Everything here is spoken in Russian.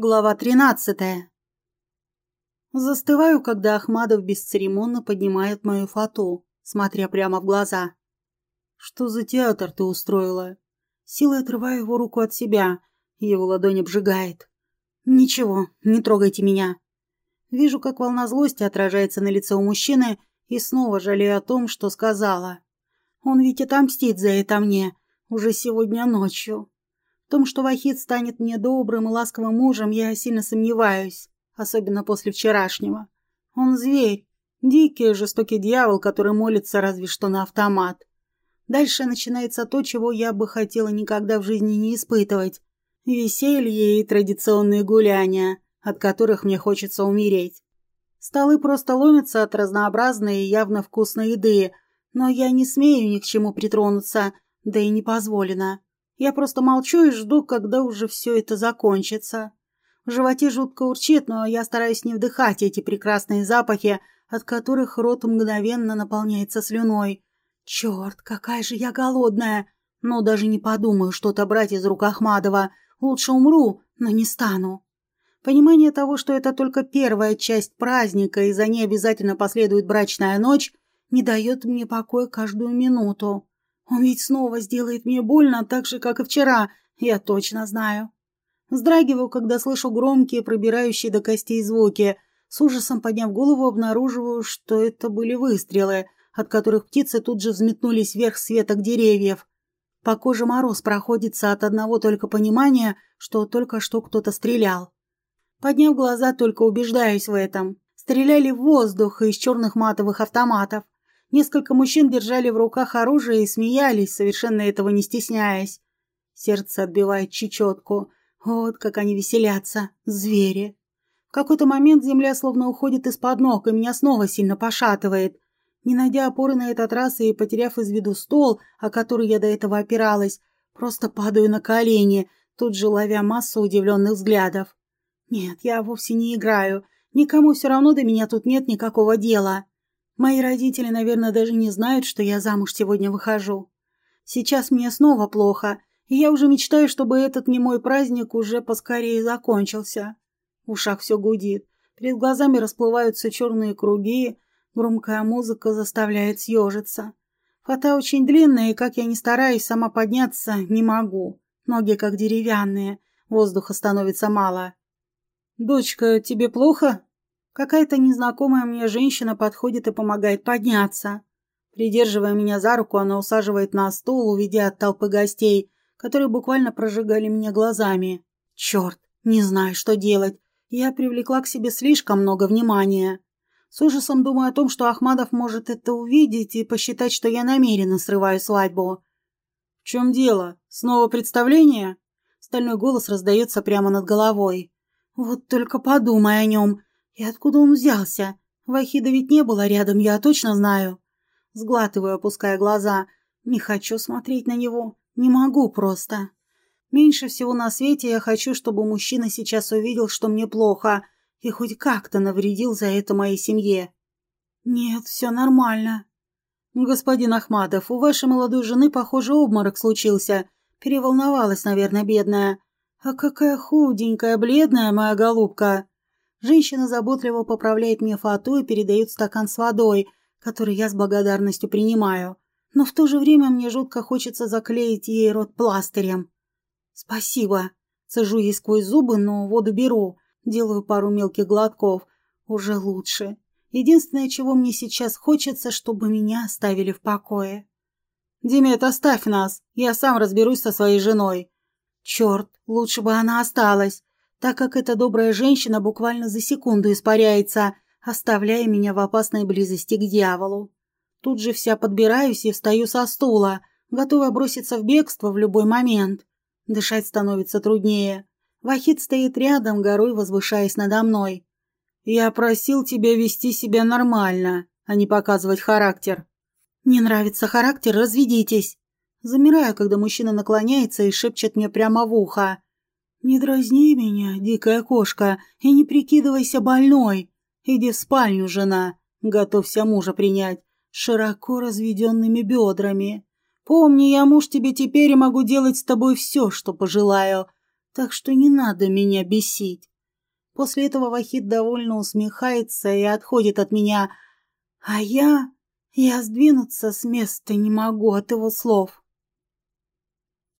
Глава тринадцатая. Застываю, когда Ахмадов бесцеремонно поднимает мою фату, смотря прямо в глаза. «Что за театр ты устроила?» Силой отрываю его руку от себя, его ладонь обжигает. «Ничего, не трогайте меня». Вижу, как волна злости отражается на лице у мужчины, и снова жалею о том, что сказала. Он ведь отомстит за это мне, уже сегодня ночью. В том, что Вахид станет мне добрым и ласковым мужем, я сильно сомневаюсь, особенно после вчерашнего. Он зверь, дикий, жестокий дьявол, который молится разве что на автомат. Дальше начинается то, чего я бы хотела никогда в жизни не испытывать. Веселье и традиционные гуляния, от которых мне хочется умереть. Столы просто ломятся от разнообразной и явно вкусной еды, но я не смею ни к чему притронуться, да и не позволено. Я просто молчу и жду, когда уже все это закончится. В животе жутко урчит, но я стараюсь не вдыхать эти прекрасные запахи, от которых рот мгновенно наполняется слюной. Черт, какая же я голодная! Но даже не подумаю что-то брать из рук Ахмадова. Лучше умру, но не стану. Понимание того, что это только первая часть праздника и за ней обязательно последует брачная ночь, не дает мне покоя каждую минуту. Он ведь снова сделает мне больно, так же, как и вчера, я точно знаю. Вздрагиваю, когда слышу громкие, пробирающие до костей звуки. С ужасом подняв голову, обнаруживаю, что это были выстрелы, от которых птицы тут же взметнулись вверх с веток деревьев. По коже мороз проходится от одного только понимания, что только что кто-то стрелял. Подняв глаза, только убеждаюсь в этом. Стреляли в воздух из черных матовых автоматов. Несколько мужчин держали в руках оружие и смеялись, совершенно этого не стесняясь. Сердце отбивает чечетку. Вот как они веселятся, звери. В какой-то момент земля словно уходит из-под ног, и меня снова сильно пошатывает. Не найдя опоры на этот раз и потеряв из виду стол, о который я до этого опиралась, просто падаю на колени, тут же ловя массу удивленных взглядов. Нет, я вовсе не играю. Никому все равно до меня тут нет никакого дела. Мои родители, наверное, даже не знают, что я замуж сегодня выхожу. Сейчас мне снова плохо, и я уже мечтаю, чтобы этот немой праздник уже поскорее закончился. В ушах все гудит, перед глазами расплываются черные круги, громкая музыка заставляет съежиться. Фата очень длинная, и как я ни стараюсь сама подняться, не могу. Ноги как деревянные, воздуха становится мало. «Дочка, тебе плохо?» Какая-то незнакомая мне женщина подходит и помогает подняться. Придерживая меня за руку, она усаживает на стул, уведя от толпы гостей, которые буквально прожигали меня глазами. Черт, не знаю, что делать. Я привлекла к себе слишком много внимания. С ужасом думаю о том, что Ахмадов может это увидеть и посчитать, что я намеренно срываю свадьбу. «В чем дело? Снова представление?» Стальной голос раздается прямо над головой. «Вот только подумай о нем. И откуда он взялся? Вахида ведь не было рядом, я точно знаю. Сглатываю, опуская глаза. Не хочу смотреть на него. Не могу просто. Меньше всего на свете я хочу, чтобы мужчина сейчас увидел, что мне плохо, и хоть как-то навредил за это моей семье. Нет, все нормально. Господин Ахматов, у вашей молодой жены, похоже, обморок случился. Переволновалась, наверное, бедная. А какая худенькая, бледная моя голубка. Женщина заботливо поправляет мне фату и передает стакан с водой, который я с благодарностью принимаю. Но в то же время мне жутко хочется заклеить ей рот пластырем. «Спасибо!» Сажу ей сквозь зубы, но воду беру. Делаю пару мелких глотков. Уже лучше. Единственное, чего мне сейчас хочется, чтобы меня оставили в покое. «Димет, оставь нас. Я сам разберусь со своей женой». «Черт, лучше бы она осталась так как эта добрая женщина буквально за секунду испаряется, оставляя меня в опасной близости к дьяволу. Тут же вся подбираюсь и встаю со стула, готовая броситься в бегство в любой момент. Дышать становится труднее. Вахид стоит рядом, горой возвышаясь надо мной. «Я просил тебя вести себя нормально, а не показывать характер». «Не нравится характер, разведитесь». Замираю, когда мужчина наклоняется и шепчет мне прямо в ухо. «Не дразни меня, дикая кошка, и не прикидывайся больной. Иди в спальню, жена, готовься мужа принять, широко разведенными бедрами. Помни, я муж тебе теперь и могу делать с тобой все, что пожелаю, так что не надо меня бесить». После этого Вахид довольно усмехается и отходит от меня. А я... Я сдвинуться с места не могу от его слов.